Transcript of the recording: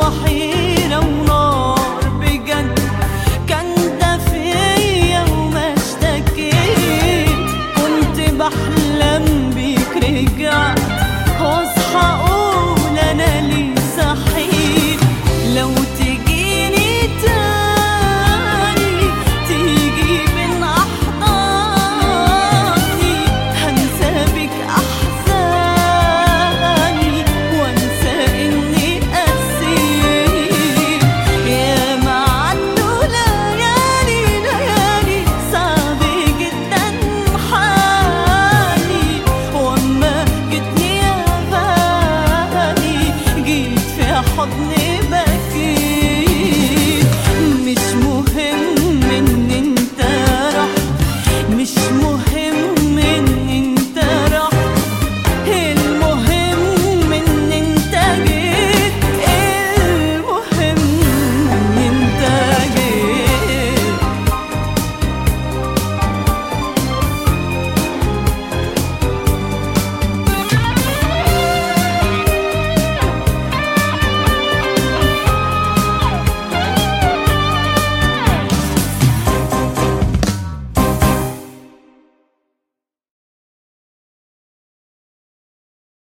وحيرة ونار.